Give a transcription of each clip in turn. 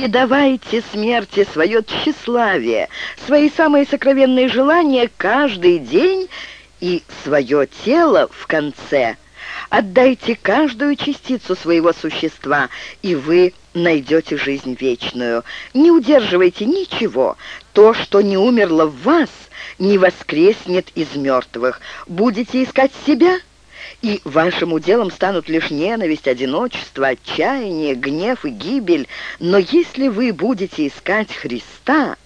и давайте смерти свое тщеславие, свои самые сокровенные желания каждый день и свое тело в конце. Отдайте каждую частицу своего существа, и вы найдете жизнь вечную. Не удерживайте ничего. То, что не умерло в вас, не воскреснет из мертвых. Будете искать себя — и вашим уделом станут лишь ненависть, одиночество, отчаяние, гнев и гибель. Но если вы будете искать Христа,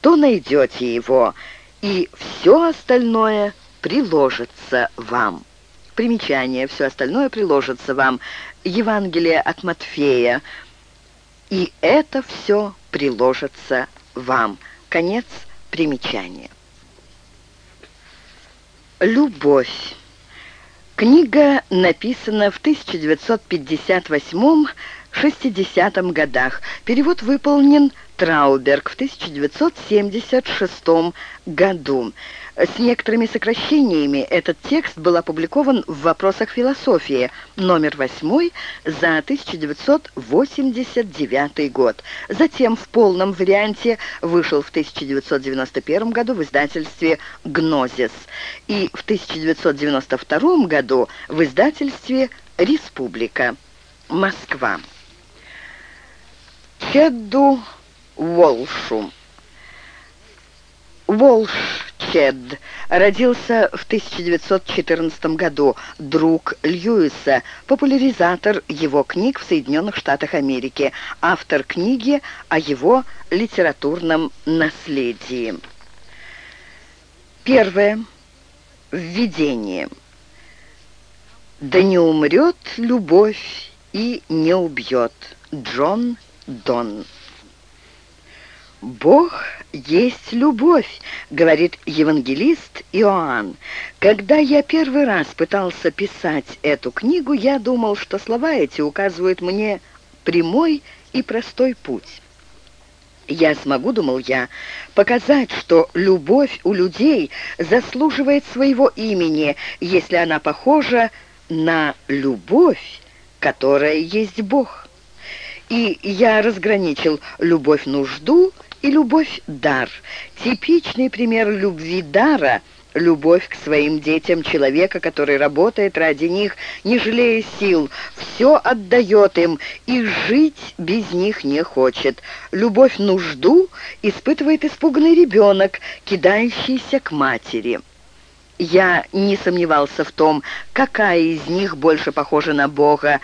то найдете Его, и все остальное приложится вам. Примечание, все остальное приложится вам. Евангелие от Матфея. И это все приложится вам. Конец примечания. Любовь. Книга написана в 1958-60 годах. Перевод выполнен Трауберг в 1976 году. С некоторыми сокращениями этот текст был опубликован в «Вопросах философии», номер 8 за 1989 год. Затем в полном варианте вышел в 1991 году в издательстве «Гнозис» и в 1992 году в издательстве «Республика», Москва. Чедду Волшу Волшчед родился в 1914 году, друг Льюиса, популяризатор его книг в Соединенных Штатах Америки, автор книги о его литературном наследии. Первое. Введение. «Да не умрет любовь и не убьет» Джон Дон. «Бог есть любовь», — говорит евангелист Иоанн. «Когда я первый раз пытался писать эту книгу, я думал, что слова эти указывают мне прямой и простой путь». Я смогу, думал я, показать, что любовь у людей заслуживает своего имени, если она похожа на любовь, которая есть Бог. И я разграничил любовь-нужду и любовь-дар. Типичный пример любви-дара – любовь к своим детям человека, который работает ради них, не жалея сил, все отдает им и жить без них не хочет. Любовь-нужду испытывает испуганный ребенок, кидающийся к матери. Я не сомневался в том, какая из них больше похожа на Бога.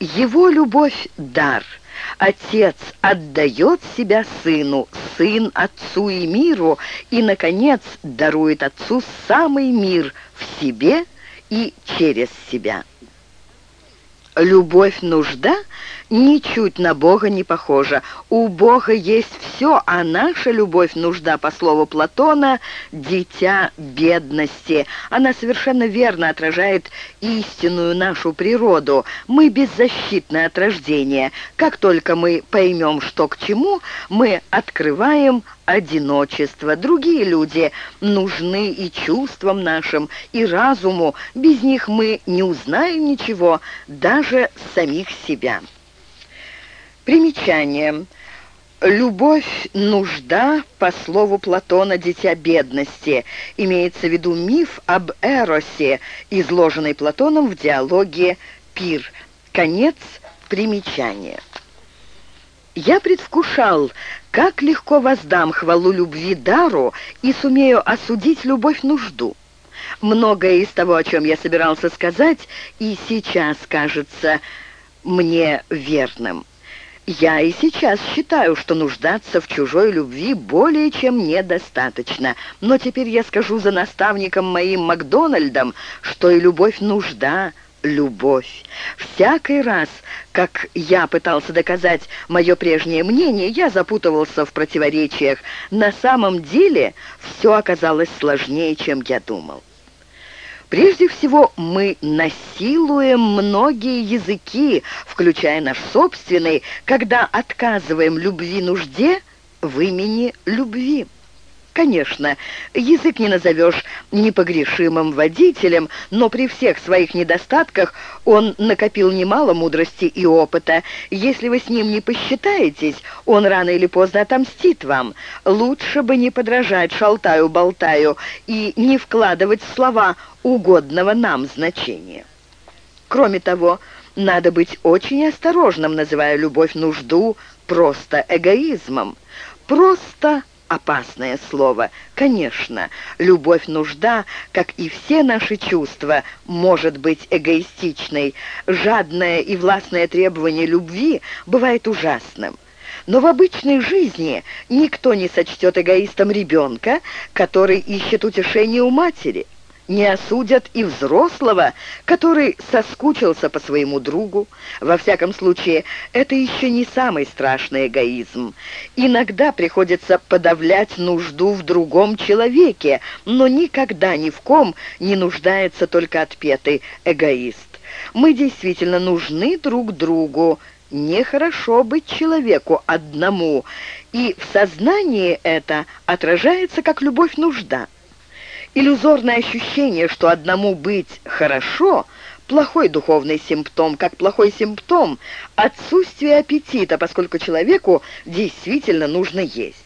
Его любовь – дар – Отец отдает себя сыну, сын отцу и миру, и, наконец, дарует отцу самый мир в себе и через себя. Любовь-нужда ничуть на Бога не похожа. У Бога есть все, а наша любовь-нужда, по слову Платона, дитя бедности. Она совершенно верно отражает истинную нашу природу. Мы беззащитны от рождения. Как только мы поймем, что к чему, мы открываем одиночество. Другие люди нужны и чувствам нашим, и разуму. Без них мы не узнаем ничего, даже самих себя. Примечание. Любовь, нужда, по слову Платона, дитя бедности. Имеется в виду миф об Эросе, изложенный Платоном в диалоге «Пир». Конец примечания. Я предвкушал, как легко воздам хвалу любви дару и сумею осудить любовь-нужду. Многое из того, о чем я собирался сказать, и сейчас кажется мне верным. Я и сейчас считаю, что нуждаться в чужой любви более чем недостаточно. Но теперь я скажу за наставником моим Макдональдом, что и любовь нужда – любовь. Всякий раз, как я пытался доказать мое прежнее мнение, я запутывался в противоречиях. На самом деле все оказалось сложнее, чем я думал. Прежде всего, мы насилуем многие языки, включая наш собственный, когда отказываем любви нужде в имени любви. Конечно, язык не назовешь непогрешимым водителем, но при всех своих недостатках он накопил немало мудрости и опыта. Если вы с ним не посчитаетесь, он рано или поздно отомстит вам. Лучше бы не подражать шалтаю-болтаю и не вкладывать в слова угодного нам значения. Кроме того, надо быть очень осторожным, называя любовь нужду просто эгоизмом. Просто опасное слово. Конечно, любовь-нужда, как и все наши чувства, может быть эгоистичной. Жадное и властное требование любви бывает ужасным. Но в обычной жизни никто не сочтет эгоистом ребенка, который ищет утешение у матери не осудят и взрослого, который соскучился по своему другу. Во всяком случае, это еще не самый страшный эгоизм. Иногда приходится подавлять нужду в другом человеке, но никогда ни в ком не нуждается только отпетый эгоист. Мы действительно нужны друг другу. Нехорошо быть человеку одному, и в сознании это отражается как любовь-нужда. Иллюзорное ощущение, что одному быть хорошо – плохой духовный симптом, как плохой симптом – отсутствие аппетита, поскольку человеку действительно нужно есть.